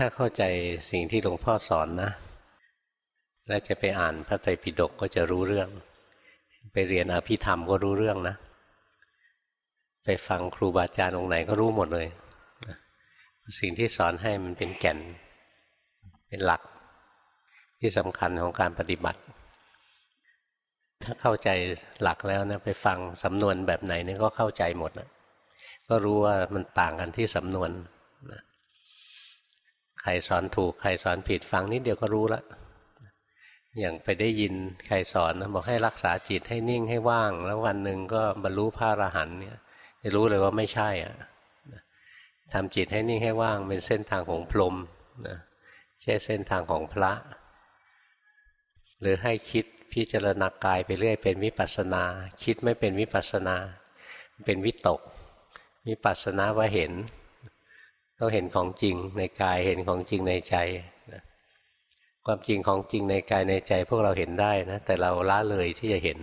ถ้าเข้าใจสิ่งที่หลวงพ่อสอนนะ แล้วจะไปอ่านพระไตรปิฎกก็จะรู้เรื่อง ไปเรียนอภิธรรมก็รู้เรื่องนะ ไปฟังครูบาอาจารย์องค์ไหนก็รู้หมดเลย สิ่งที่สอนให้มันเป็นแก่น เป็นหลัก ที่สำคัญของการปฏิบัติ ถ้าเข้าใจหลักแล้วนะไปฟังสำนวนแบบไหนนี่ก็เข้าใจหมดนะก็รู้ว่ามันต่างกันที่สำนวน รสอนถูกใครสอนผิดฟังนิดเดียวก็รู้ละอย่างไปได้ยินใครสอนนะบอกให้รักษาจิตให้นิ่งให้ว่าง แล้ววันหนึ่งก็บรรลุพระอรหันต์เนี่ยจะรู้เลยว่าไม่ใช่อะทำจิตให้นิ่งให้ว่างเป็นเส้นทางของพรหมนะใช่เส้นทางของพระ หรือให้คิดพิจารณากายไปเรื่อยเป็นวิปัสนา คิดไม่เป็นวิปัสนา เป็นวิตกวิปัสนาว่าเห็น ต้องเห็นของจริงในกายเห็นของจริงในใจนะความจริงของจริงในกายในใจพวกเราเห็นได้นะแต่เราละเลยที่จะเห็น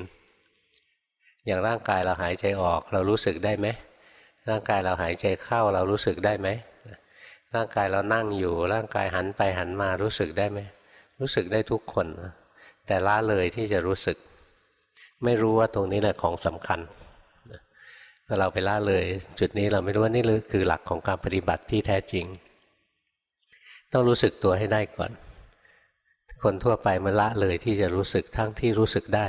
อย่างร่างกายเราหายใจออกเรารู้สึกได้ไหมร่างกายเราหายใจเข้าเรารู้สึกได้ไหมร่างกายเรานั่งอยู่ร่างกายหันไปหันมารู้สึกได้ไหมรู้สึกได้ทุกคน แต่ละเลยที่จะรู้สึก ไม่รู้ว่าตรงนี้แหละของสำคัญ เราไปละเลย จุดนี้เราไม่รู้ว่านี่คือหลักของการปฏิบัติที่แท้จริง ต้องรู้สึกตัวให้ได้ก่อน คนทั่วไปมันละเลยที่จะรู้สึกทั้งที่รู้สึกได้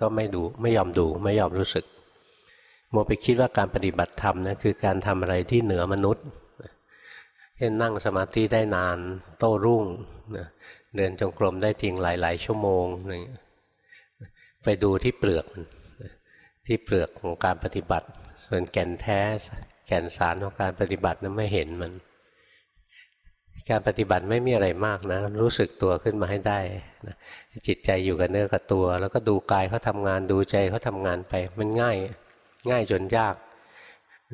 ก็ไม่ดูไม่ยอมดูไม่ยอมรู้สึกโมไปคิดว่าการปฏิบัติธรรมนะคือการทำอะไรที่เหนือมนุษย์เช่นนั่งสมาธิได้นานโต้รุ่งเดินจงกรมได้ทิ้งหลาย ๆ ชั่วโมงไปดูที่เปลือกมัน ที่เปลือกของการปฏิบัติ ส่วนแก่นแท้ แก่นสารของการปฏิบัตินั้นไม่เห็นมัน การปฏิบัติไม่มีอะไรมากนะ รู้สึกตัวขึ้นมาให้ได้นะจิตใจอยู่กับเนื้อกับตัว แล้วก็ดูกายเขาทางานดูใจเขาทางานไป มันง่ายง่ายจนยาก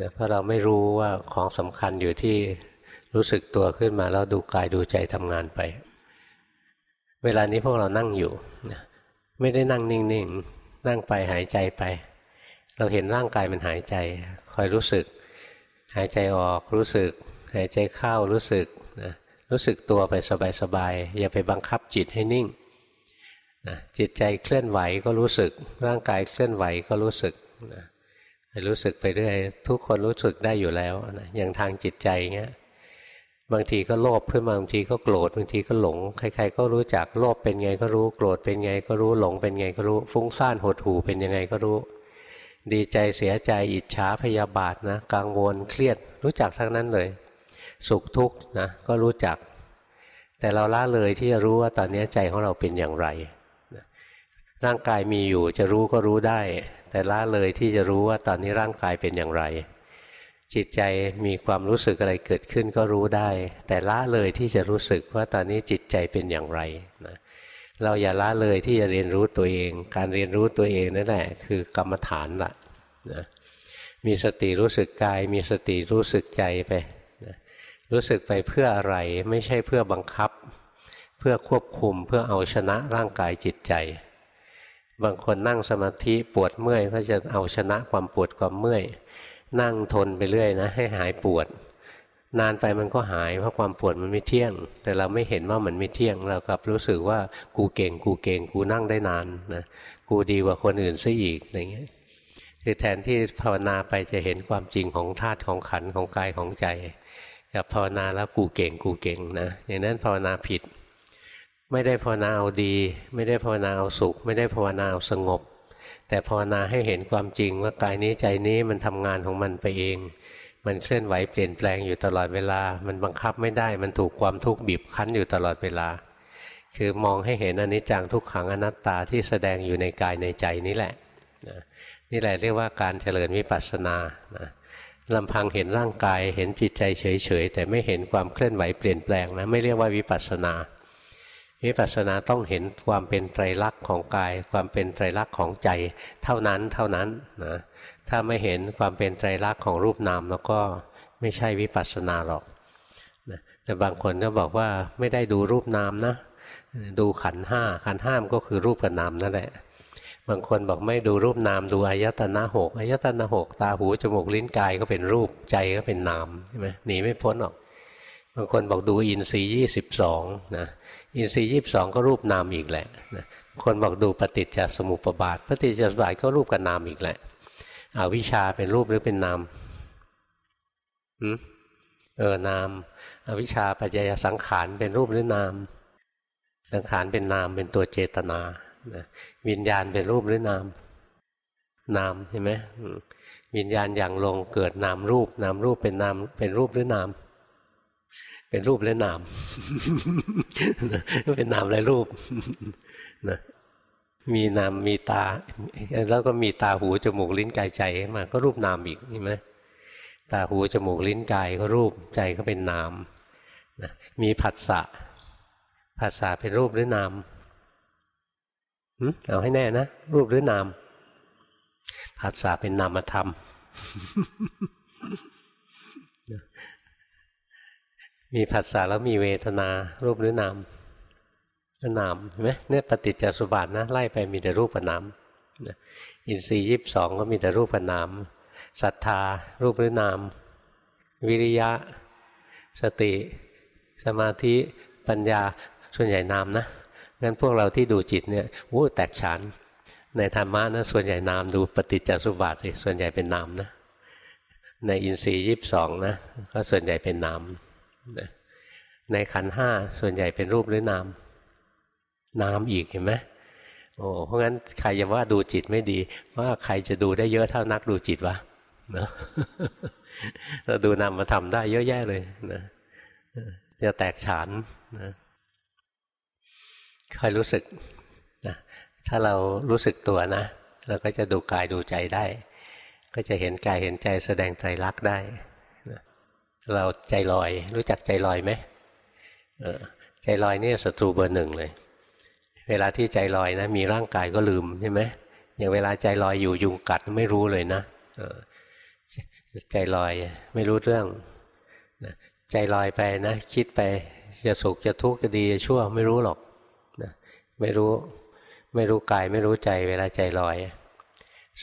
นะเพราะเราไม่รู้ว่าของสำคัญอยู่ที่รู้สึกตัวขึ้นมาแล้วดูกายดูใจทำงานไป เวลานี้พวกเรานั่งอยู่นะไม่ได้นั่งนิ่งๆ นั่งไปหายใจไป เราเห็นร่างกายมันหายใจคอยรู้สึก หายใจออกรู้สึก หายใจเข้ารู้สึกนะรู้สึกตัวไปสบายๆอย่าไปบังคับจิตให้นิ่งนะจิตใจเคลื่อนไหวก็รู้สึก ร่างกายเคลื่อนไหวก็รู้สึกนะรู้สึกไปเรื่อยทุกคนรู้สึกได้อยู่แล้วนะอย่างทางจิตใจเงี้ยบางทีก็โลภขึ้นมาบางทีก็โกรธบางทีก็หลง ใครๆก็รู้จักโลภเป็นไงก็รู้โกรธเป็นไงก็รู้หลงเป็นไงก็รู้ฟุ้งซ่านหดหู่เป็นยังไงก็รู้ ดีใจเสียใจอิจฉาพยาบาทนะกังวลเครียดรู้จักทั้งนั้นเลย สุขทุกข์นะก็รู้จัก แต่เราละเลยที่จะรู้ว่าตอนนี้ใจของเราเป็นอย่างไรร่างกายมีอยู่จะรู้ก็รู้ได้ แต่ละเลยที่จะรู้ว่าตอนนี้ร่างกายเป็นอย่างไร จิตใจมีความรู้สึกอะไรเกิดขึ้นก็รู้ได้ แต่ละเลยที่จะรู้สึกว่าตอนนี้จิตใจเป็นอย่างไรนะ เราอย่าละเลยที่จะเรียนรู้ตัวเอง การเรียนรู้ตัวเองนั่นแหละคือกรรมฐานละนะมีสติรู้สึกกาย มีสติรู้สึกใจไปนะรู้สึกไปเพื่ออะไรไม่ใช่เพื่อบังคับ เพื่อควบคุมเพื่อเอาชนะร่างกายจิตใจ บางคนนั่งสมาธิปวดเมื่อยก็จะเอาชนะความปวดความเมื่อย นั่งทนไปเรื่อยนะให้หายปวด นานไปมันก็หาย เพราะความปวดมันไม่เที่ยง แต่เราไม่เห็นว่ามันไม่เที่ยง เรากลับรู้สึกว่ากูเก่ง กูเก่ง กูนั่งได้นานนะกูดีกว่าคนอื่นซะอีกอะไรเงี้ยคือแทนที่ภาวนาไปจะเห็นความจริงของธาตุของขันของกายของใจ กับภาวนาแล้วกูเก่งกูเก่งนะอย่างนั้นภาวนาผิด ไม่ได้ภาวนาเอาดี ไม่ได้ภาวนาเอาสุข ไม่ได้ภาวนาเอาสงบ แต่ภาวนาให้เห็นความจริงว่ากายนี้ใจนี้มันทำงานของมันไปเอง มันเคลื่อนไหวเปลี่ยนแปลงอยู่ตลอดเวลา มันบังคับไม่ได้ มันถูกความทุกข์บีบคั้นอยู่ตลอดเวลา คือมองให้เห็นอนิจจังทุกขังอนัตตาที่แสดงอยู่ในกายในใจนี่แหละนี่แหละเรียกว่าการเจริญวิปัสสนาลำพังเห็นร่างกายเห็นจิตใจเฉยๆแต่ไม่เห็นความเคลื่อนไหวเปลี่ยนแปลงนะไม่เรียกว่าวิปัสสนา วิปัสสนาต้องเห็นความเป็นไตรลักษณ์ของกาย ความเป็นไตรลักษณ์ของใจ เท่านั้นเท่านั้นนะ ถ้าไม่เห็นความเป็นไตรลักษณ์ของรูปนามแล้วก็ไม่ใช่วิปัสสนาหรอกนะแต่บางคนก็บอกว่าไม่ได้ดูรูปนามนะ ดูขันห้าขันห้ามก็คือรูปกับนามนั่นแหละบางคนบอกไม่ดูรูปนามดูอายตนะหกอายตนะหกตาหูจมูกลิ้นกายก็เป็นรูปใจก็เป็นนามใช่ไหมหนีไม่พ้นหรอก บางคนบอกดูอินทรีย์ยี่สิบสองนะอินทรีย์ยี่สิบสองก็รูปนามอีกแหละนะคนบอกดูปฏิจจสมุปบาท ปฏิจจสมุปบาทก็รูปกับนามอีกแหละ อวิชชาเป็นรูปหรือเป็นนามเออนามอวิชชาปัจจัยสังขารเป็นรูปหรือนาม สังขารเป็นนามเป็นตัวเจตนาวิญญาณเป็นรูปหรือนาม นามเห็นไหมวิญญาณอย่างลงเกิดนามรูป นามรูปเป็นนามเป็นรูปหรือนาม เป็นรูปหรือนามเป็นนามอะไรรูปนะ มีนามมีตา แล้วก็มีตาหูจมูกลิ้นกายใจมาก็รูปนามอีกเห็นไหมตาหูจมูกลิ้นกายก็รูปใจก็เป็นนามนะมีผัสสะผัสสะเป็นรูปหรือนามเอาให้แน่นะรูปหรือนามผัสสะเป็นนามธรรม มีผัสสะแล้วมีเวทนา รูปหรือนาม นามเห็นไหมเนี่ยปฏิจจสุบาทนะไล่ไปมีแต่รูปนามอินทรีย์ยีิบสองก็มีแต่รูปนามศรัทธา รูปหรือนาม วิริยะ สติ สมาธิปัญญาส่วนใหญ่นามนะงั้นพวกเราที่ดูจิตเนี่ยวู้แตกฉานในธรรมะนะส่วนใหญ่นามดูปฏิจจสุบาทสิส่วนใหญ่เป็นนามนะในอินทรีย์ยีิบสองนะก็ส่วนใหญ่เป็นนามในขันห้าส่วนใหญ่เป็นรูปหรือนาม นาอีกเห็นไหมโอ้เพราะงั้นใครจะว่าดูจิตไม่ดี ว่าใครจะดูได้เยอะเท่านักดูจิตวะเนาะเราดูนามมาทำได้เยอะแยะเลยนะจะแตกฉานนะคอยรู้สึกนะถ้าเรารู้สึกตัวนะ เราก็จะดูกายดูใจได้ ก็จะเห็นกายเห็นใจแสดงไตรลักษณ์ได้นะเราใจลอย รู้จักใจลอยไหมใจลอยนี่ศัตรูเบอร์หนึ่งเลย เวลาที่ใจลอยนะ มีร่างกายก็ลืมใช่ไหมอย่างเวลาใจลอยอยู่ยุงกัดไม่รู้เลยนะใจลอยไม่รู้เรื่องใจลอยไปนะคิดไปจะสุขจะทุกข์จะดีจะชั่วไม่รู้หรอกไม่รู้ไม่รู้กายไม่รู้ใจเวลาใจลอย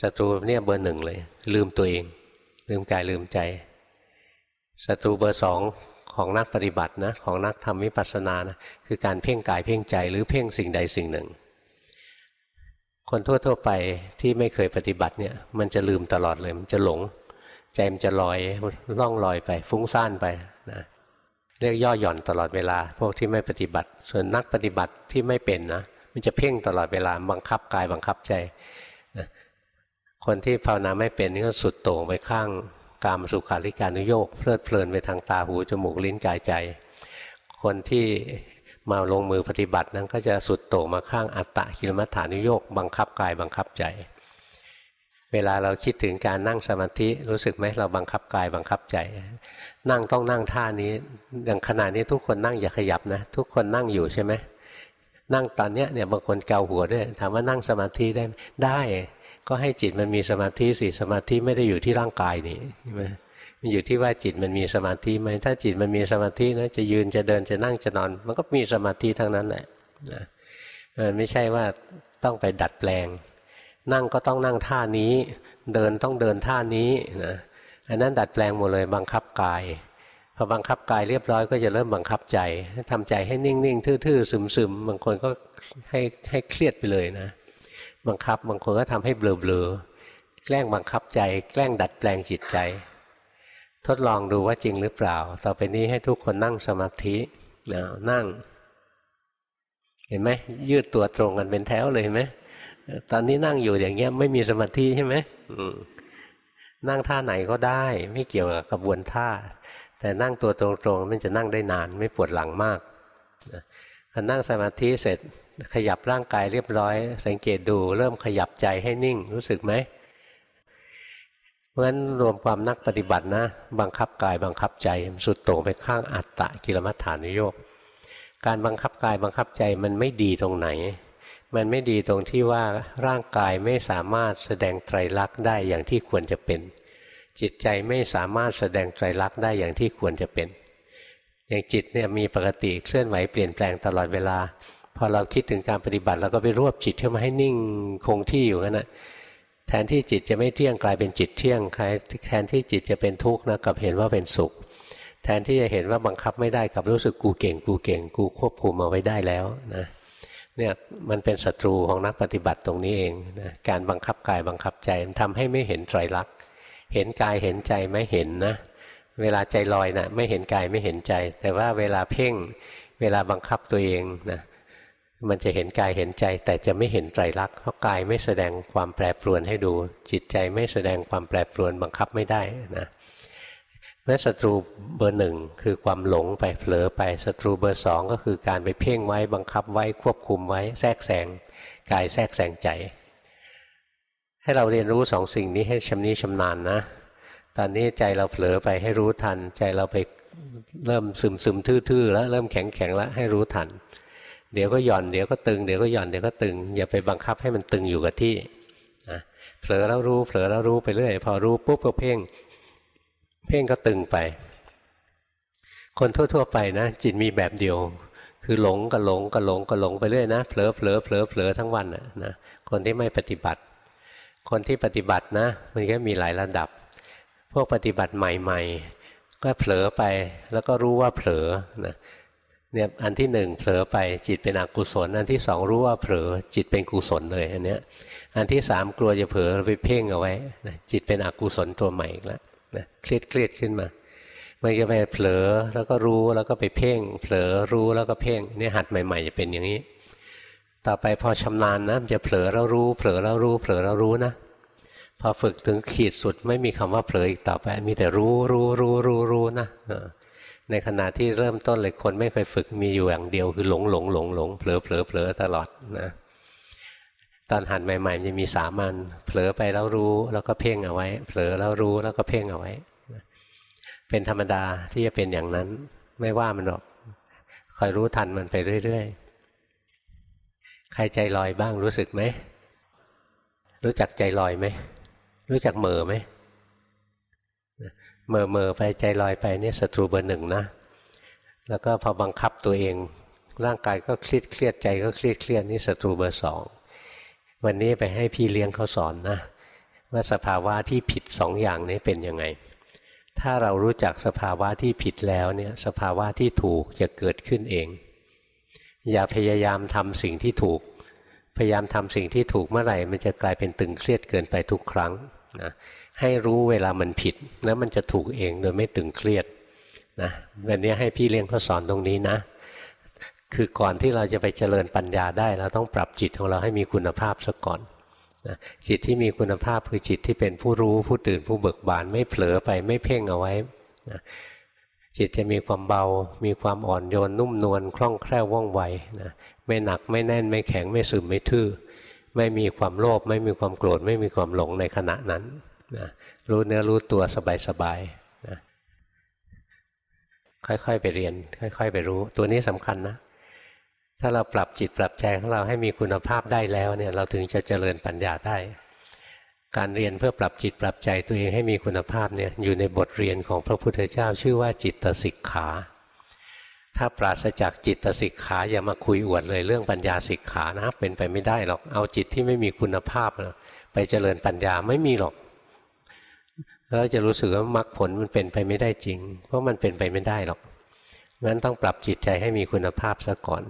ศัตรูเนี่ยเบอร์หนึ่งเลย ลืมตัวเอง ลืมกายลืมใจศัตรูเบอร์สอง ของนักปฏิบัตินะของนักทำวิปัสสนานะคือการเพ่งกายเพ่งใจหรือเพ่งสิ่งใดสิ่งหนึ่ง คนทั่วๆไปที่ไม่เคยปฏิบัติเนี่ยมันจะลืมตลอดเลยมันจะหลง ใจมันจะลอยล่องลอยไป ฟุ้งซ่านไปนะเรียกย่อหย่อนตลอดเวลา พวกที่ไม่ปฏิบัติ ส่วนนักปฏิบัติที่ไม่เป็นนะมันจะเพ่งตลอดเวลาบังคับกายบังคับใจนะคนที่ภาวนาไม่เป็นนี่ก็สุดโต่งไปข้าง กามสุขาริการุโยกเพลิดเพลินไปทางตาหูจมูกลิ้นกายใจ คนที่มาลงมือปฏิบัตินั้นก็จะสุดโต่งมาข้างอัตตะกิลมัฏฐานุโยกบังคับกายบังคับใจ เวลาเราคิดถึงการนั่งสมาธิรู้สึกไหมเราบังคับกายบังคับใจ นั่งต้องนั่งท่านี้อย่างขณะนี้ทุกคนนั่งอย่าขยับนะ ทุกคนนั่งอยู่ใช่ไหมนั่งตอนเนี้ยเนี่ยบางคนเกาหัวด้วยถามว่านั่งสมาธิได้ได้ ก็ให้จิตมันมีสมาธิสิสมาธิไม่ได้อยู่ที่ร่างกายนี่ใช่ไหมมันอยู่ที่ว่าจิตมันมีสมาธิไหมถ้าจิตมันมีสมาธินะจะยืนจะเดินจะนั่งจะนอน มันก็มีสมาธิทั้งนั้นแหละมันไม่ใช่ว่าต้องไปดัดแปลง นั่งก็ต้องนั่งท่านี้ เดินต้องเดินท่านี้นะอันนั้นดัดแปลงหมดเลยบังคับกายพอบังคับกายเรียบร้อยก็จะเริ่มบังคับใจทำใจให้นิ่งๆ ทื่อๆซึมๆบางคนก็ให้ให้เครียดไปเลยนะ บังคับบางคนก็ทำให้เบลอๆแกล้งบังคับใจ แกล้งดัดแปลงจิตใจ ทดลองดูว่าจริงหรือเปล่า ต่อไปนี้ให้ทุกคนนั่งสมาธินะนั่ง เห็นไหมยืดตัวตรงกันเป็นแถวเลยเห็นไหมตอนนี้นั่งอยู่อย่างเงี้ยไม่มีสมาธิใช่ไหมนั่งท่าไหนก็ได้ ไม่เกี่ยวกับกระบวนท่า แต่นั่งตัวตรงๆมันจะนั่งได้นาน ไม่ปวดหลังมากพอนั่งสมาธิเสร็จ ขยับร่างกายเรียบร้อย สังเกตดูเริ่มขยับใจให้นิ่งรู้สึกไหมเพราะฉะนั้นรวมความนักปฏิบัตินะ บังคับกายบังคับใจสุดโต่งไปข้างอัตตะกิลมัฏฐานุโยกการบังคับกายบังคับใจมันไม่ดีตรงไหน มันไม่ดีตรงที่ว่าร่างกายไม่สามารถแสดงไตรลักษณ์ได้อย่างที่ควรจะเป็น จิตใจไม่สามารถแสดงไตรลักษณ์ได้อย่างที่ควรจะเป็น อย่างจิตเนี่ยมีปกติเคลื่อนไหวเปลี่ยนแปลงตลอดเวลา อเราคิดถึงการปฏิบัติเราก็ไปรวบจิตเข้ามาให้นิ่งคงที่อยู่นั่นแหะแทนที่จิตจะไม่เที่ยงกลายเป็นจิตเที่ยงแทนที่จิตจะเป็นทุกข์นะกับเห็นว่าเป็นสุข แทนที่จะเห็นว่าบังคับไม่ได้กับรู้สึกกูเก่งกูเก่ง กูควบคุมเอาไว้ได้แล้วนะเนี่ยมันเป็นศัตรูของนักปฏิบัติตรงนี้เองนะการบังคับกายบังคับใจมันทำให้ไม่เห็นไตรลักษณ์เห็นกายเห็นใจไม่เห็นนะเวลาใจลอยนะไม่เห็นกายไม่เห็นใจ แต่ว่าเวลาเพ่งเวลาบังคับตัวเองนะ มันจะเห็นกายเห็นใจ แต่จะไม่เห็นไตรลักษณ์เพราะกายไม่แสดงความแปรปรวนให้ดู จิตใจไม่แสดงความแปรปรวนบังคับไม่ได้นะเมื่อศัตรูเบอร์หนึ่งคือความหลงไปเผลอไปศัตรูเบอร์สองก็คือการไปเพ่งไว้บังคับไว้ควบคุมไว้แทรกแซงกายแทรกแซงใจ ให้เราเรียนรู้สองสิ่งนี้ให้ชำนิชำนาญนะ ตอนนี้ใจเราเผลอไปให้รู้ทัน ใจเราไปเริ่มซึมซึมทื่อๆแล้วเริ่มแข็งแข็งแล้วให้รู้ทัน เดี๋ยวก็หย่อนเดี๋ยวก็ตึงเดี๋ยวก็หย่อนเดี๋ยวก็ตึง อย่าไปบังคับให้มันตึงอยู่กับที่นะเผลอแล้วรู้เผลอแล้วรู้ไปเรื่อยพอรู้ปุ๊บก็เพ่ง เพ่งก็ตึงไป คนทั่ว ๆ ไปนะจิตมีแบบเดียว คือหลงกับหลงกับหลงกับหลงไปเรื่อยนะเผลอเผลอเผลอเผลอทั้งวันนะคนที่ไม่ปฏิบัติ คนที่ปฏิบัตินะ มันก็มีหลายระดับ พวกปฏิบัติใหม่ ๆ ก็เผลอไปแล้วก็รู้ว่าเผลอนะ เนี่ยอันที่หนึ่งเผลอไปจิตเป็นอกุศล อันที่สองรู้ว่าเผลอจิตเป็นกุศลเลยอันเนี้ยอันที่สามกลัวจะเผลอไปเพ่งเอาไว้นะจิตเป็นอกุศลตัวใหม่อีกแล้วนะเครียดเครียดขึ้นมามันจะไปเผลอแล้วก็รู้แล้วก็ไปเพ่ง เผลอรู้แล้วก็เพ่งนี่หัดใหม่ ๆ จะเป็นอย่างนี้ ต่อไปพอชำนาญนะจะเผลอแล้วรู้ เผลอแล้วรู้ เผลอแล้วรู้นะพอฝึกถึงขีดสุดไม่มีคำว่าเผลออีกต่อไป มีแต่รู้รู้รู้รู้รู้นะ ในขณะที่เริ่มต้นเลยคนไม่เคยฝึกมีอยู่อย่างเดียวคือหลงหลงหลงหลงเผลอเผลอเผลอตลอดนะตอนหันใหม่ๆจะมีสามันเผลอไปแล้วรู้แล้วก็เพ่งเอาไว้ เผลอแล้วรู้แล้วก็เพ่งเอาไว้ เป็นธรรมดาที่จะเป็นอย่างนั้น ไม่ว่ามันหรอกคอยรู้ทันมันไปเรื่อยๆ ใครใจลอยบ้างรู้สึกไหม รู้จักใจลอยไหม รู้จักเมอไหม เมอเมอไปใจลอยไปนี่ศัตรูเบอร์หนึ่งนะแล้วก็พอบังคับตัวเอง ร่างกายก็เครียดเครียดใจก็เครียดเครียดนี่ศัตรูเบอร์สองวันนี้ไปให้พี่เลี้ยงเขาสอนนะ ว่าสภาวะที่ผิดสองอย่างนี้เป็นยังไง ถ้าเรารู้จักสภาวะที่ผิดแล้วเนี่ยสภาวะที่ถูกจะเกิดขึ้นเอง อย่าพยายามทำสิ่งที่ถูก พยายามทำสิ่งที่ถูกเมื่อไหร่ มันจะกลายเป็นตึงเครียดเกินไปทุกครั้งนะ ให้รู้เวลามันผิด แล้วมันจะถูกเองโดยไม่ตึงเครียดนะวันนี้ให้พี่เลี้ยงเขาสอนตรงนี้นะ คือก่อนที่เราจะไปเจริญปัญญาได้ เราต้องปรับจิตของเราให้มีคุณภาพซะก่อนนะจิตที่มีคุณภาพคือจิตที่เป็นผู้รู้ผู้ตื่นผู้เบิกบานไม่เผลอไปไม่เพ่งเอาไว้นะจิตจะมีความเบา มีความอ่อนโยนนุ่มนวลคล่องแคล่วว่องไวนะไม่หนักไม่แน่นไม่แข็งไม่ซึมไม่ทื่อ ไม่มีความโลภไม่มีความโกรธไม่มีความหลงในขณะนั้น นะรู้เนื้อรู้ตัวสบายๆนะค่อยๆไปเรียน ค่อย ๆ ไปรู้ ตัวนี้สำคัญนะ ถ้าเราปรับจิตปรับใจของเราให้มีคุณภาพได้แล้วเนี่ยเราถึงจะเจริญปัญญาได้ การเรียนเพื่อปรับจิตปรับใจตัวเองให้มีคุณภาพเนี่ยอยู่ในบทเรียนของพระพุทธเจ้า ชื่อว่าจิตสิกขา ถ้าปราศจากจิตสิกขาอย่ามาคุยอวดเลยเรื่องปัญญาสิกขานะเป็นไปไม่ได้หรอกเอาจิตที่ไม่มีคุณภาพไปเจริญปัญญาไม่มีหรอก เราจะรู้สึกว่ามรรคผลมันเป็นไปไม่ได้จริง เพราะมันเป็นไปไม่ได้หรอกงั้นต้องปรับจิตใจให้มีคุณภาพซะก่อน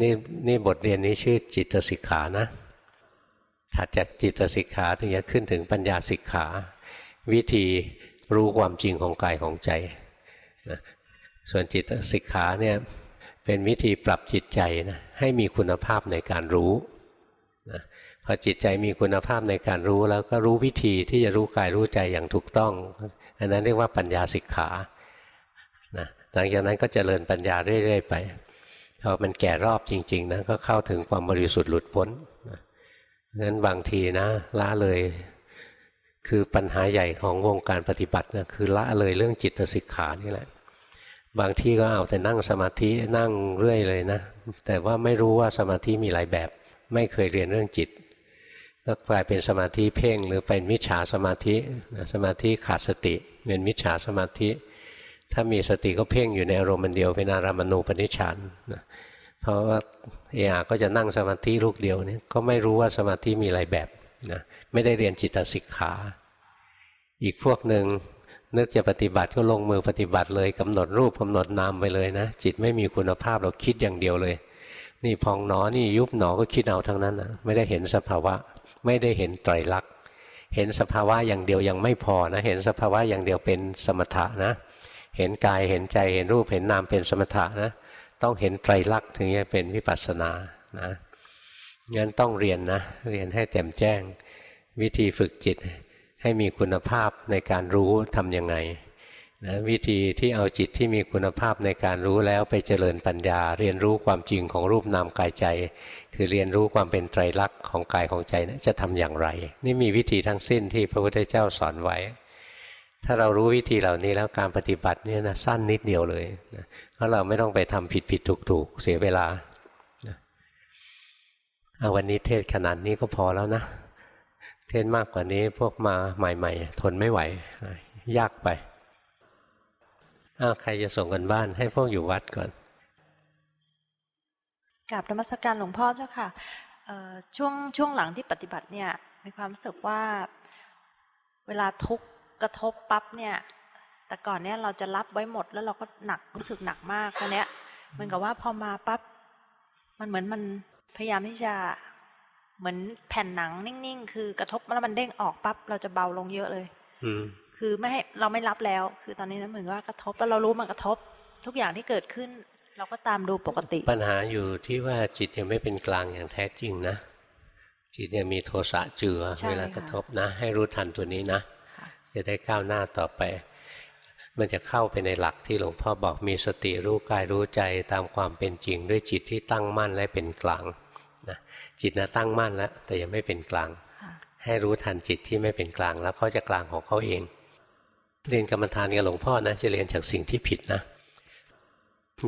นี่นี่บทเรียนนี้ชื่อจิตสิกขานะถัดจากจิตสิกขาถึงจะขึ้นถึงปัญญาสิกขา วิธีรู้ความจริงของกายของใจนะส่วนจิตสิกขาเนี่ยเป็นวิธีปรับจิตใจนะให้มีคุณภาพในการรู้นะ พอจิตใจมีคุณภาพในการรู้แล้วก็รู้วิธีที่จะรู้กายรู้ใจอย่างถูกต้อง อันนั้นเรียกว่าปัญญาสิกขานะหลังจากนั้นก็จเจริญปัญญาเรื่อยๆไปพอมันแก่รอบจริงๆนะก็เข้าถึงความบริสุทธิ์หลุดพ้นงั้นบางทีนะละเลย คือปัญหาใหญ่ของวงการปฏิบัตินะคือละเลยเรื่องจิตสิกขานี่แหละ บางที่ก็เอาแต่นั่งสมาธินั่งเรื่อยเลยนะ แต่ว่าไม่รู้ว่าสมาธิมีหลายแบบ ไม่เคยเรียนเรื่องจิต ก็กลายเป็นสมาธิเพ่งหรือเป็นมิจฉาสมาธิสมาธิขาดสติเป็นมิจฉาสมาธิ ถ้ามีสติก็เพ่งอยู่ในอารมณ์เดียวเป็นอารามณูปนิชานนะเพราะว่าเออาก็จะนั่งสมาธิลูกเดียวนี่ก็ไม่รู้ว่าสมาธิมีหลายแบบนะไม่ได้เรียนจิตสิกขา อีกพวกหนึ่งนึกจะปฏิบัติก็ลงมือปฏิบัติเลยกำหนดรูปกำหนดนามไปเลยนะ จิตไม่มีคุณภาพเราคิดอย่างเดียวเลย นี่พองหนอนี่ยุบหนอก็คิดเอาทั้งนั้นนะไม่ได้เห็นสภาวะ ไม่ได้เห็นไตรลักษณ์เห็นสภาวะอย่างเดียวยังไม่พอนะ เห็นสภาวะอย่างเดียวเป็นสมถะนะ เห็นกายเห็นใจเห็นรูปเห็นนามเป็นสมถะนะ ต้องเห็นไตรลักษณ์ถึงจะเป็นวิปัสสนานะงั้นต้องเรียนนะ เรียนให้แจ่มแจ้ง วิธีฝึกจิตให้มีคุณภาพในการรู้ทำยังไง นะวิธีที่เอาจิตที่มีคุณภาพในการรู้แล้วไปเจริญปัญญา เรียนรู้ความจริงของรูปนามกายใจ คือเรียนรู้ความเป็นไตรลักษณ์ของกายของใจนะจะทำอย่างไร นี่มีวิธีทั้งสิ้นที่พระพุทธเจ้าสอนไว้ ถ้าเรารู้วิธีเหล่านี้แล้วการปฏิบัติเนี่ยนะสั้นนิดเดียวเลยนะเพราะเราไม่ต้องไปทำผิดผิดถูกถูกเสียเวลาเอาวันนี้เทศขนาดนี้ก็พอแล้วนะ เทศมากกว่านี้พวกมาใหม่ ๆ ทนไม่ไหว ยากไป อ้าวใครจะส่งกันบ้านให้พวกอยู่วัดก่อนกราบธรรมสการหลวงพ่อเจ้าค่ะช่วงช่วงหลังที่ปฏิบัติเนี่ยมีความรู้สึกว่าเวลาทุกกระทบปั๊บเนี่ยแต่ก่อนเนี่ยเราจะรับไว้หมดแล้วเราก็หนักรู้สึกหนักมากตอนเนี้ยเหมือนกับว่าพอมาปั๊บมันเหมือนมันพยายามที่จะเหมือนแผ่นหนังนิ่งๆ คือกระทบแล้วมันเด้งออกปั๊บเราจะเบาลงเยอะเลย อื คือไม่ให้เราไม่รับแล้ว คือตอนนี้นั้นเหมือนว่ากระทบแล้วเรารู้มันกระทบ ทุกอย่างที่เกิดขึ้น เราก็ตามดูปกติ ปัญหาอยู่ที่ว่าจิตยังไม่เป็นกลางอย่างแท้จริงนะจิตยังมีโทสะเจือเวลากระทบนะ ให้รู้ทันตัวนี้นะ จะได้ก้าวหน้าต่อไป มันจะเข้าไปในหลักที่หลวงพ่อบอกมีสติรู้กายรู้ใจตามความเป็นจริง ด้วยจิตที่ตั้งมั่นและเป็นกลางนะจิตนะตั้งมั่นแล้วแต่ยังไม่เป็นกลาง ให้รู้ทันจิตที่ไม่เป็นกลาง แล้วเขาจะกลางของเขาเอง เรียนกรรมฐานกับหลวงพ่อนะจะเรียนจากสิ่งที่ผิดนะ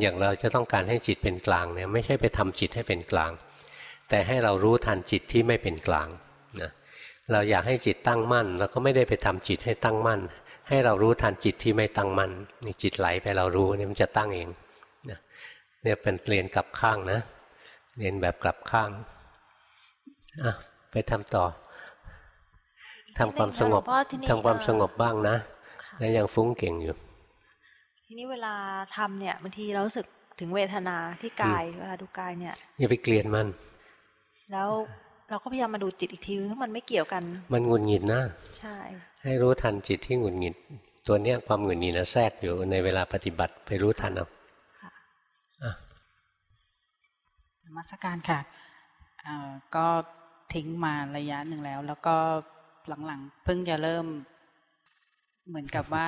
อย่างเราจะต้องการให้จิตเป็นกลางเนี่ยไม่ใช่ไปทำจิตให้เป็นกลาง แต่ให้เรารู้ทันจิตที่ไม่เป็นกลางนะเราอยากให้จิตตั้งมั่นเราก็ไม่ได้ไปทำจิตให้ตั้งมั่น ให้เรารู้ทันจิตที่ไม่ตั้งมั่นนี่จิตไหลไปเรารู้เนี่ยมันจะตั้งเองเนี่ยเป็นเรียนกับข้างนะ เรียนแบบกลับข้างอะไปทำต่อทำความสงบทำความสงบบ้างนะ แล้วยังฟุ้งเก่งอยู่ ทีนี้เวลาทำเนี่ยบางทีเราสึกถึงเวทนาที่กายเวลาดูกายเนี่ยอย่าไปเกลียดมัน แล้วเราก็พยายามมาดูจิตอีกทีเพราะมันไม่เกี่ยวกัน มันหงุดหงิดนะใช่ ให้รู้ทันจิตที่หงุดหงิด ตัวเนี้ยความหงุดหงิดนะแทรกอยู่ในเวลาปฏิบัติไปรู้ทันเอามัสการค่ะก็ทิ้งมาระยะหนึ่งแล้ว แล้วก็หลังๆ เพิ่งจะเริ่ม เหมือนกับว่า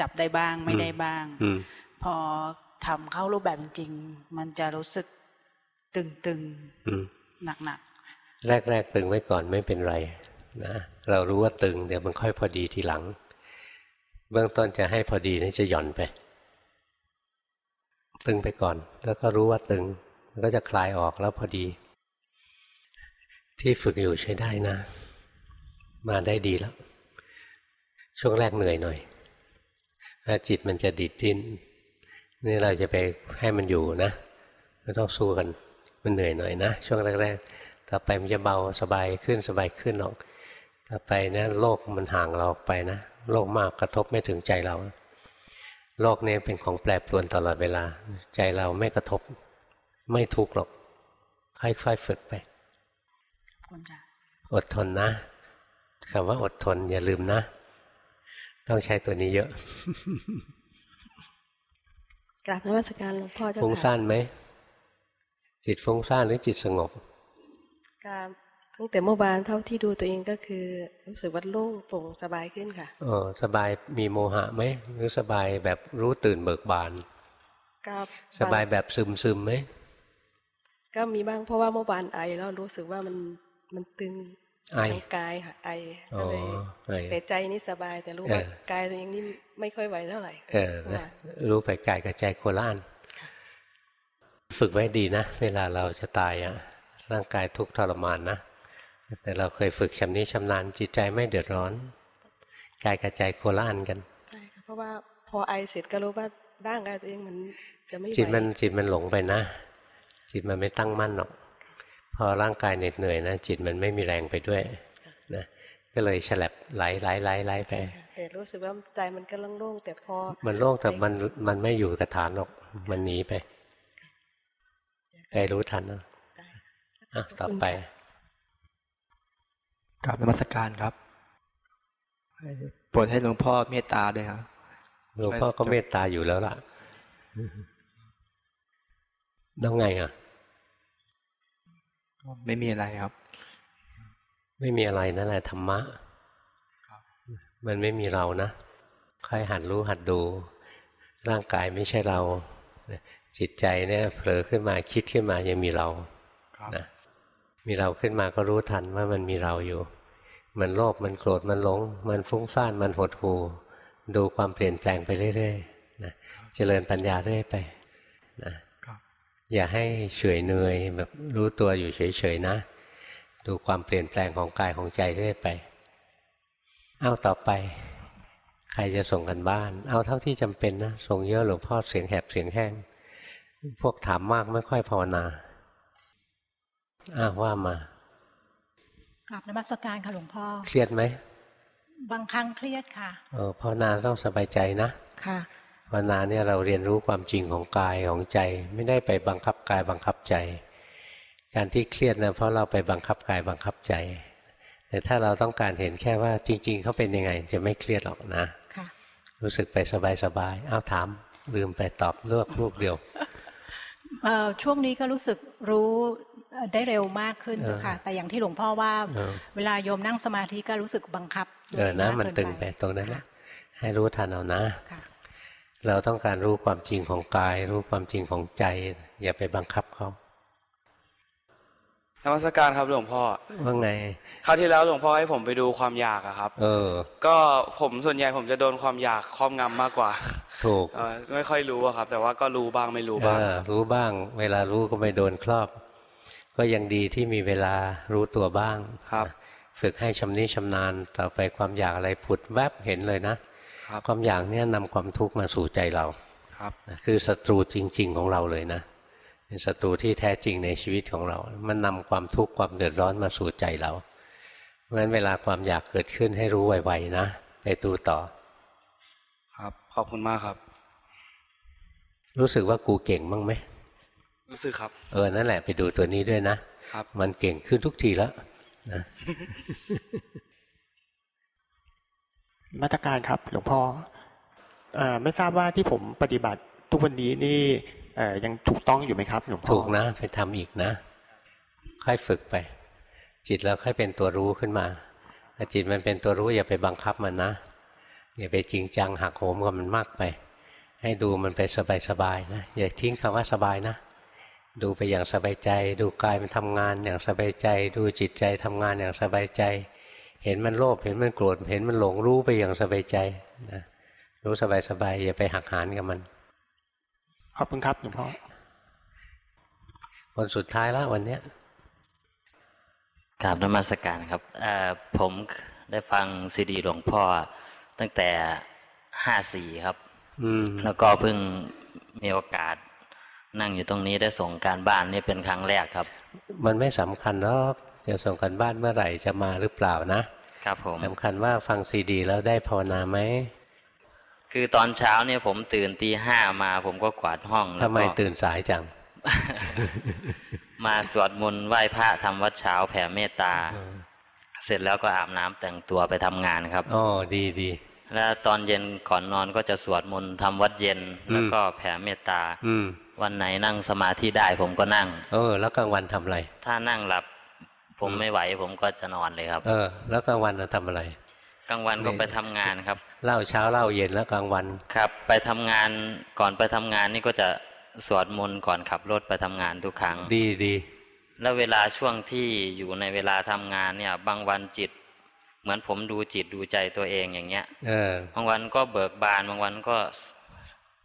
จับได้บ้างไม่ได้บ้างพอทำเข้ารูปแบบจริง มันจะรู้สึกตึงๆหนักๆแรกๆตึงไว้ก่อนไม่เป็นไรนะเรารู้ว่าตึงเดี๋ยวมันค่อยพอดีทีหลัง เบื้องต้นจะให้พอดีนี่จะหย่อนไป ตึงไปก่อน แล้วก็รู้ว่าตึงก็จะคลายออกแล้วพอดี ที่ฝึกอยู่ใช้ได้นะ มาได้ดีแล้ว ช่วงแรกเหนื่อยหน่อยจิตมันจะดิดดิ้นนี่เราจะไปให้มันอยู่นะก็ต้องสู้กันมันเหนื่อยหน่อยนะ ช่วงแรกๆต่อไปมันจะเบาสบายขึ้นสบายขึ้นหรอกต่อไปนะโลกมันห่างเราออกไปนะโลกมากกระทบไม่ถึงใจเรา โลกนี้เป็นของแปรปรวนตลอดเวลา ใจเราไม่กระทบไม่ทุกข์หรอกค่อยๆฝึกไปอดทนนะคำว่าอดทนอย่าลืมนะ ต้องใช้ตัวนี้เยอะ กราบนมัสการหลวงพ่อเจ้าฟุ้งซ่านไหม จิตฟุ้งซ่านหรือจิตสงบกราบตั้งแต่เมื่อวานเท่าที่ดูตัวเองก็คือ รู้สึกว่าโล่งโปร่งสบายขึ้นค่ะอ๋อสบายมีโมหะไหมหรือสบายแบบรู้ตื่นเบิกบานสบายแบบซึมซึมไหมก็มีบ้างเพราะว่าเมื่อวานไอแล้วรู้สึกว่ามันมันตึง ทางกายค่ะไอเลยแต่ใจนี่สบายแต่รู้ว่ากายตัวเองนี่ไม่ค่อยไหวเท่าไหร่ เออรู้ไปกายกับใจโคล่านฝึกไว้ดีนะ เวลาเราจะตายอะร่างกายทุกทรมานนะ แต่เราเคยฝึกชำนี้ชำนาญจิตใจไม่เดือดร้อน กายกับใจโคล่านกันใช่ค่ะเพราะว่าพอไอเสร็จก็รู้ว่าร่างกายตัวเองมันจะไม่จิตมันจิตมันหลงไปนะ จิตมันไม่ตั้งมั่นหรอก พอร่างกายเหน็ดเหนื่อยนะจิตมันไม่มีแรงไปด้วยนะก็เลยฉลับไหลไหลไหลไหลไปแต่แต่รู้สึกว่าใจมันก็โล่งๆแต่พอ มันโล่งแต่มันมันไม่อยู่กับฐานหรอกมันหนีไปใครรู้ทันนะอะต่อไปกราบนมัสการครับโปรดให้หลวงพ่อเมตตาด้วยครับหลวงพ่อก็เมตตาอยู่แล้วล่ะต้องไงอะ ไม่มีอะไรครับ ไม่มีอะไรนั่นแหละธรรมะมันไม่มีเรานะค่อยหัดรู้หัดดู ร่างกายไม่ใช่เราจิตใจเนี่ยเผลอขึ้นมาคิดขึ้นมายังมีเรานะมีเราขึ้นมาก็รู้ทันว่ามันมีเราอยู่ มันโลภมันโกรธมันหลง มันฟุ้งซ่านมันหดหู่ดูความเปลี่ยนแปลงไปเรื่อยๆนะเจริญปัญญาเรื่อยไปนะ อย่าให้เฉยเนยแบบรู้ตัวอยู่เฉยๆนะ ดูความเปลี่ยนแปลงของกายของใจเรื่อยไป เอาต่อไป ใครจะส่งกันบ้าน เอาเท่าที่จำเป็นนะส่งเยอะหลวงพ่อเสียงแหบเสียงแห้ง พวกถามมากไม่ค่อยภาวนาอ้าว่ามากราบนมัสการค่ะหลวงพ่อเครียดไหมบางครั้งเครียดค่ะ เออภาวนาต้องสบายใจนะค่ะ ภาวนาเนี่ยเราเรียนรู้ความจริงของกายของใจ ไม่ได้ไปบังคับกายบังคับใจ การที่เครียดนะเพราะเราไปบังคับกายบังคับใจ แต่ถ้าเราต้องการเห็นแค่ว่าจริง ๆเขาเป็นยังไงจะไม่เครียดหรอกนะรู้สึกไปสบายๆ เอาถาม ลืมไปตอบเลือกลูกเดียว ช่วงนี้ก็รู้สึกรู้ได้เร็วมากขึ้นค่ะ แต่อย่างที่หลวงพ่อว่า เวลาโยมนั่งสมาธิก็รู้สึกบังคับ เออนะมันตึงไปตรงนั้นแหละให้รู้ทันเอานะ เราต้องการรู้ความจริงของกาย รู้ความจริงของใจ อย่าไปบังคับเขานมัสการครับหลวงพ่อว่าไงคราวที่แล้วหลวงพ่อให้ผมไปดูความอยากอะครับ เออ ก็ผมส่วนใหญ่ผมจะโดนความอยากครอบงำมากกว่า ถูกไม่ค่อยรู้อะครับ แต่ว่าก็รู้บ้างไม่รู้บ้างรู้บ้าง เวลารู้ก็ไม่โดนครอบ ก็ยังดีที่มีเวลารู้ตัวบ้างครับ ฝึกให้ชำนิชำนาญต่อไปความอยากอะไรผุดแวบเห็นเลยนะ ความอยากเนี่ยนำความทุกข์มาสู่ใจเราครับคือศัตรูจริง ๆ ของเราเลยนะเป็นศัตรูที่แท้จริงในชีวิตของเรา มันนำความทุกข์ความเดือดร้อนมาสู่ใจเราเพราะฉะนั้นเวลาความอยากเกิดขึ้นให้รู้ไวๆนะไปดูต่อ ครับขอบคุณมากครับ รู้สึกว่ากูเก่งบ้างไหมรู้สึกครับ เออนั่นแหละไปดูตัวนี้ด้วยนะครับ มันเก่งขึ้นทุกทีแล้วนะ มาตรการครับหลวงพ่ออไม่ทราบว่าที่ผมปฏิบัติทุกวันนี้นี่ยังถูกต้องอยู่ไหมครับหลวงพ่อถูกนะไปทำอีกนะ ค่อยฝึกไป จิตแล้วค่อยเป็นตัวรู้ขึ้นมาถ้าจิตมันเป็นตัวรู้อย่าไปบังคับมันนะอย่าไปจริงจังหักโหมกับมันมากไป ให้ดูมันไปสบายๆนะอย่าทิ้งคำว่าสบายนะ ดูไปอย่างสบายใจ ดูกายมันทำงานอย่างสบายใจ ดูจิตใจทำงานอย่างสบายใจ เห็นมันโลภเห็นมันโกรธเห็นมันหลงรู้ไปอย่างสบายใจนะรู้สบายๆอย่าไปหักหานกับมันขอบคุณครับหลวงพ่อคนสุดท้ายแล้ววันเนี้ยกราบนมัสการครับผมได้ฟังซีดีหลวงพ่อตั้งแต่ห้าสี่ครับแล้วก็เพิ่งมีโอกาสนั่งอยู่ตรงนี้ได้ส่งการบ้านนี่เป็นครั้งแรกครับ มันไม่สำคัญหรอก จะส่งการบ้านเมื่อไหร่จะมาหรือเปล่านะครับผมสำคัญว่าฟังซีดี แล้วได้ภาวนาไหมคือตอนเช้าเนี่ยผมตื่นตีห้ามาผมก็กวาดห้องทำไมตื่นสายจัง มาสวดมนต์ไหว้พระทำวัดเช้าแผ่เมตตา เสร็จแล้วก็อาบน้ำแต่งตัวไปทำงานครับอ๋อดีดีแล้วตอนเย็นก่อนนอนก็จะสวดมนต์ทำวัดเย็นแล้วก็แผ่เมตตาวันไหนนั่งสมาธิได้ผมก็นั่ง เออ แล้วกลางวันทำอะไร ถ้านั่งหลับ ผมไม่ไหวผมก็จะนอนเลยครับ เออ แล้วกลางวันเราทำอะไรกลางวันก็ไปทำงานครับ เล่าเช้าเล่าเย็นแล้วกลางวันครับ ไปทำงานก่อนไปทำงานนี่ก็จะสวดมนต์ก่อนขับรถไปทำงานทุกครั้ง ดีดีแล้วเวลาช่วงที่อยู่ในเวลาทำงานเนี่ย บางวันจิต เหมือนผมดูจิตดูใจตัวเองอย่างเงี้ยเออบางวันก็เบิกบานบางวันก็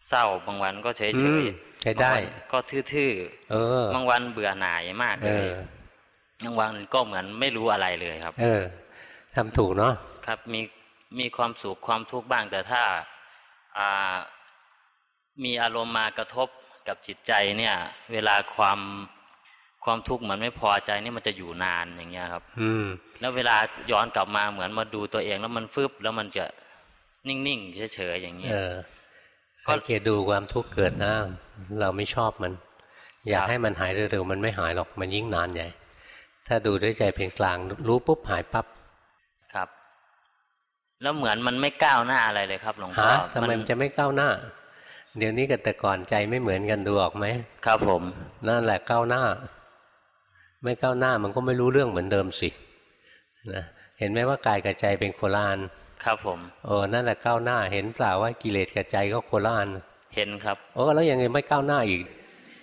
เศร้าบางวันก็เฉยเฉยใช้ได้ ก็ทื่อๆเออบางวันเบื่อหน่ายมากเลย บางวันก็เหมือนไม่รู้อะไรเลยครับ เออทำถูกเนาะครับ มีมีความสุขความทุกข์บ้างแต่ถ้ามีอารมณ์มากระทบกับจิตใจเนี่ย เวลาความความทุกข์เหมือนไม่พอใจนี่มันจะอยู่นานอย่างเงี้ยครับ อืม แล้วเวลาย้อนกลับมาเหมือนมาดูตัวเองแล้วมันฟึบแล้วมันจะนิ่งๆเฉยๆอย่างนี้เออสังเกตดูความทุกข์เกิดนะเราไม่ชอบมัน อยากให้มันหายเร็วๆมันไม่หายหรอกมันยิ่งนานใหญ่ ถ้าดูด้วยใจเป็นกลาง รู้ปุ๊บหายปั๊บครับ แล้วเหมือนมันไม่ก้าวหน้าอะไรเลยครับหลวงพ่อทำไมมันจะไม่ก้าวหน้า เดี๋ยวนี้กับแต่ก่อนใจไม่เหมือนกันดูออกไหมครับผม นั่นแหละก้าวหน้า ไม่ก้าวหน้ามันก็ไม่รู้เรื่องเหมือนเดิมสินะเห็นไหมว่ากายกับใจเป็นโคลานครับผมโอ้นั่นแหละก้าวหน้า เห็นเปล่าว่ากิเลสกับใจก็โคลานเห็นครับโอ้แล้วยังไงไม่ก้าวหน้าอีก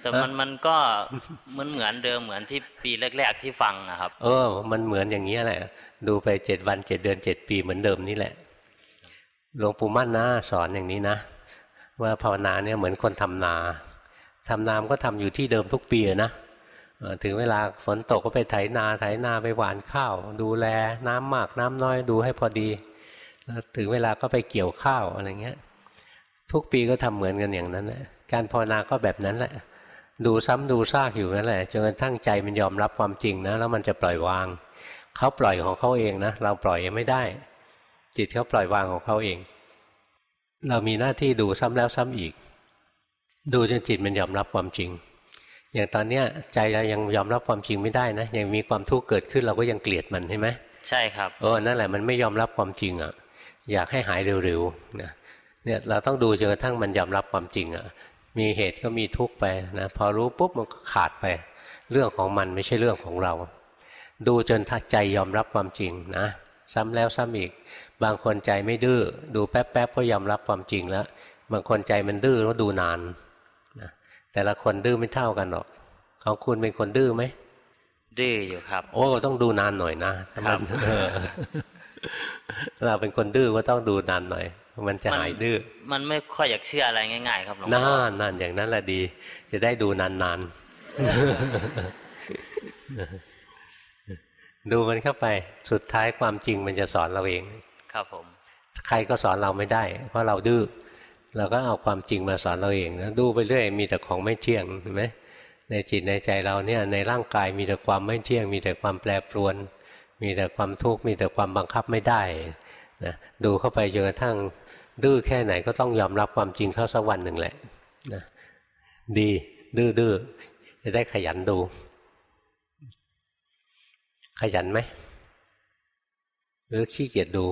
แต่มันมันก็มันเหมือนเดิมเหมือนที่ปีแรก ๆที่ฟังอะครับ เออ มันเหมือนอย่างนี้แหละ ดูไปเจ็ดวันเจ็ดเดือนเจ็ดปีเหมือนเดิมนี่แหละหลวงปู่มั่นนะสอนอย่างนี้นะ ว่าภาวนาเนี่ยเหมือนคนทำนาทำนามก็ทำอยู่ที่เดิมทุกปีนะถึงเวลาฝนตกก็ไปไถนาไถนาไปหว่านข้าว ดูแลน้ำมากน้ำน้อยดูให้พอดีถึงเวลาก็ไปเกี่ยวข้าวอะไรเงี้ย ทุกปีก็ทำเหมือนกันอย่างนั้นแหละการภาวนาก็แบบนั้นแหละ ดูซ้ำดูซากอยู่นั่นแหละจนกระทั่งใจมันยอมรับความจริงนะแล้วมันจะปล่อยวางเขาปล่อยของเขาเองนะเราปล่อยไม่ได้ จิตเขาปล่อยวางของเขาเอง เรามีหน้าที่ดูซ้ำแล้วซ้ำอีก ดูจนจิตมันยอมรับความจริง อย่างตอนเนี้ยใจเรายังยอมรับความจริงไม่ได้นะยังมีความทุกข์เกิดขึ้นเราก็ยังเกลียดมันใช่ไหมใช่ครับเออนั่นแหละมันไม่ยอมรับความจริงอะอยากให้หายเร็วๆนะเนี่ยเราต้องดูจนกระทั่งมันยอมรับความจริงอะ มีเหตุก็มีทุกข์ไปนะพอรู้ปุ๊บมันก็ขาดไป เรื่องของมันไม่ใช่เรื่องของเรา ดูจนทัใจยอมรับความจริงนะ ซ้ำแล้วซ้ำอีก บางคนใจไม่ดื้อดูแป๊บๆก็ยอมรับความจริงแล้ว บางคนใจมันดื้อก็ดูนานนะแต่ละคนดื้อไม่เท่ากันหรอกของคุณเป็นคนดื้อไหมดื้ออยู่ครับ โอ้ต้องดูนานหน่อยนะครับเราเป็นคนดื้อก็ต้องดูนานหน่อย มันจะหายดื้อ มันไม่ค่อยอยากเชื่ออะไรง่าย ๆ ครับหลวงพ่อนานนานอย่างนั้นแหละดี จะได้ดูนานๆ ดูมันเข้าไป สุดท้ายความจริงมันจะสอนเราเอง ครับผม ใครก็สอนเราไม่ได้ เพราะเราดื้อ เราก็เอาความจริงมาสอนเราเองนะดูไปเรื่อยมีแต่ของไม่เที่ยงเห็นไหมในจิตในใจเราเนี่ยในร่างกายมีแต่ความไม่เที่ยง มีแต่ความแปรปรวน มีแต่ความทุกข์มีแต่ความบังคับไม่ได้ นะดูเข้าไปจนกระทั่งดื้อแค่ไหนก็ต้องยอมรับความจริงเข้าสักวันหนึ่งแหละนะดีดื้อดื้อจะได้ขยันดู ขยันไหมหรือขี้เกียจดู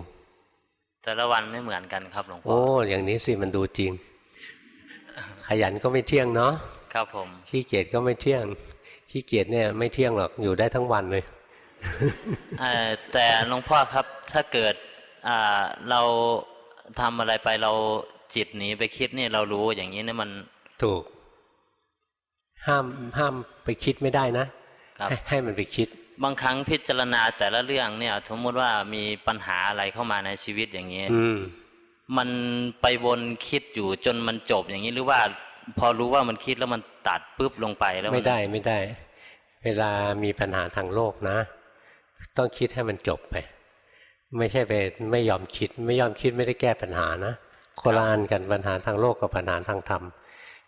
แต่ละวันไม่เหมือนกันครับหลวงพ่อโอ้อย่างนี้สิมันดูจริง ขยันก็ไม่เที่ยงเนาะครับผมขี้เกียจก็ไม่เที่ยงขี้เกียจเนี่ย ไม่เที่ยงหรอกอยู่ได้ทั้งวันเลยแต่หลวงพ่อครับ ถ้าเกิด เราทำอะไรไปเราจิตหนีไปคิดนี่เรารู้อย่างนี้เนี่ยมันถูก ห้ามห้ามไปคิดไม่ได้นะให้ให้มันไปคิด บางครั้งพิจารณาแต่ละเรื่องเนี่ย สมมุติว่ามีปัญหาอะไรเข้ามาในชีวิตอย่างนี้มันไปวนคิดอยู่จนมันจบอย่างนี้หรือว่า พอรู้ว่ามันคิดแล้วมันตัดปุ๊บลงไปแล้วไม่ได้ไม่ได้ เวลามีปัญหาทางโลกนะ ต้องคิดให้มันจบไป ไม่ใช่ไปไม่ยอมคิด ไม่ยอมคิดไม่ได้แก้ปัญหานะโคลานกันปัญหาทางโลกกับปัญหาทางธรรม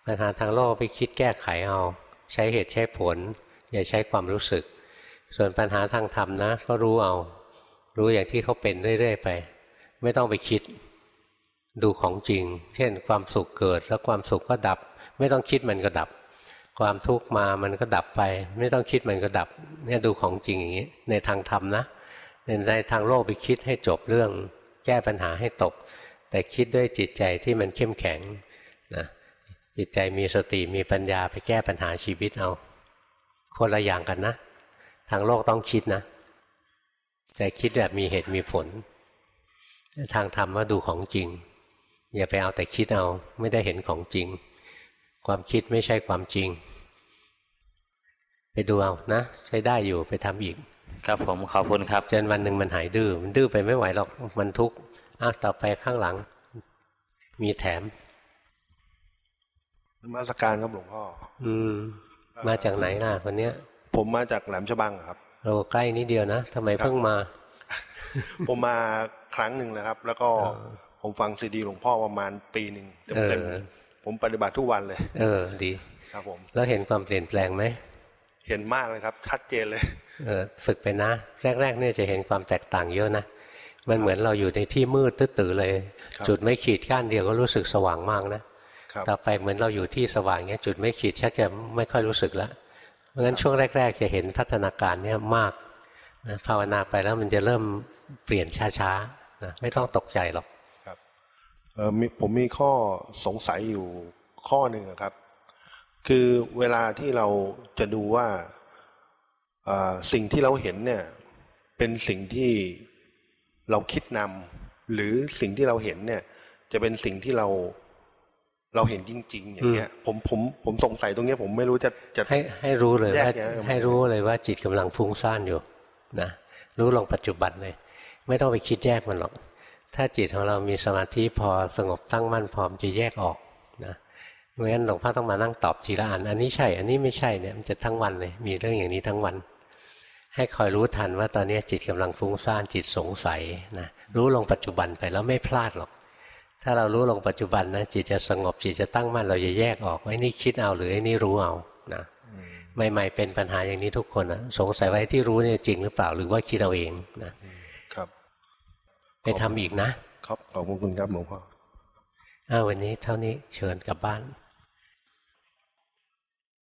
ปัญหาทางโลกไปคิดแก้ไขเอา ใช้เหตุใช้ผล อย่าใช้ความรู้สึก ส่วนปัญหาทางธรรมนะ ก็รู้เอา รู้อย่างที่เขาเป็นเรื่อยๆไป ไม่ต้องไปคิด ดูของจริง เช่น ความสุขเกิดแล้วความสุขก็ดับ ไม่ต้องคิดมันก็ดับ ความทุกข์มามันก็ดับไป ไม่ต้องคิดมันก็ดับ เนี่ยดูของจริงอย่างนี้ในทางธรรมนะ ในทางโลกไปคิดให้จบเรื่อง แก้ปัญหาให้ตก แต่คิดด้วยจิตใจที่มันเข้มแข็งนะจิตใจมีสติมีปัญญาไปแก้ปัญหาชีวิตเอาคนละอย่างกันนะ ทางโลกต้องคิดนะ แต่คิดแบบมีเหตุมีผล ทางธรรมว่าดูของจริง อย่าไปเอาแต่คิดเอาไม่ได้เห็นของจริง ความคิดไม่ใช่ความจริง ไปดูเอานะ ใช้ได้อยู่ไปทำอีก ครับผมขอบคุณครับจนวันหนึ่งมันหายดื้อมันดื้อไปไม่ไหวหรอกมันทุกข์อะต่อไปข้างหลัง มีแถมมาสการครับหลวงพ่ออืม มาจากไหนล่ะคนเนี้ย ผมมาจากแหลมฉบังครับเราใกล้นิดเดียวนะทำไมเพิ่งมา ผมมาครั้งหนึ่งนะครับ แล้วก็ผมฟังซีดีหลวงพ่อประมาณปีหนึ่งเต็มๆผมปฏิบัติทุกวันเลย เออ ดี ครับผม แล้วเห็นความเปลี่ยนแปลงไหมเห็นมากเลยครับ ชัดเจนเลยเออ ฝึกไปนะ แรกๆเนี่ยจะเห็นความแตกต่างเยอะนะมันเหมือนเราอยู่ในที่มืดตื้อๆเลย จุดไม่ขีดก้านเดียวก็รู้สึกสว่างมากนะต่อไปเหมือนเราอยู่ที่สว่างเงี้ยจุดไม่ขีดชักจะไม่ค่อยรู้สึกแล้วเพราะงั้นช่วงแรก ๆ จะเห็นพัฒนาการเนี่ยมากนะภาวนาไปแล้วมันจะเริ่มเปลี่ยนช้าๆนะไม่ต้องตกใจหรอกครับเออผมมีข้อสงสัยอยู่ข้อหนึ่งครับ คือเวลาที่เราจะดูว่า สิ่งที่เราเห็นเนี่ยเป็นสิ่งที่เราคิดนำหรือสิ่งที่เราเห็นเนี่ย จะเป็นสิ่งที่เราเราเห็นจริง ๆ อย่างเงี้ย ผมผมผมสงสัยตรงเนี้ย ผมไม่รู้จะจะให้ให้รู้เลยว่าให้รู้เลยว่าจิตกำลังฟุ้งซ่านอยู่นะรู้ลงปัจจุบันเลย ไม่ต้องไปคิดแยกมันหรอก ถ้าจิตของเรามีสมาธิพอสงบตั้งมั่นพร้อมจะแยกออกนะไม่งั้นหลวงพ่อต้องมานั่งตอบทีละอัน อันนี้ใช่ อันนี้ไม่ใช่เนี่ยมันจะทั้งวันเลย มีเรื่องอย่างนี้ทั้งวัน ให้คอยรู้ทันว่าตอนนี้จิตกำลังฟุ้งซ่านจิตสงสัยนะรู้ลงปัจจุบันไปแล้วไม่พลาดหรอก ถ้าเรารู้ลงปัจจุบันนะจิตจะสงบจิตจะตั้งมั่นเราจะแยกออกไอ้นี่คิดเอาหรือไอ้นี่รู้เอานะใหม่ๆเป็นปัญหาอย่างนี้ทุกคนนะสงสัยว่าที่รู้เนี่ยจริงหรือเปล่าหรือว่าคิดเอาเองนะครับ ไปทำอีกนะ ครับขอบคุณครับหลวงพ่ออ้าววันนี้เท่านี้เชิญกลับบ้าน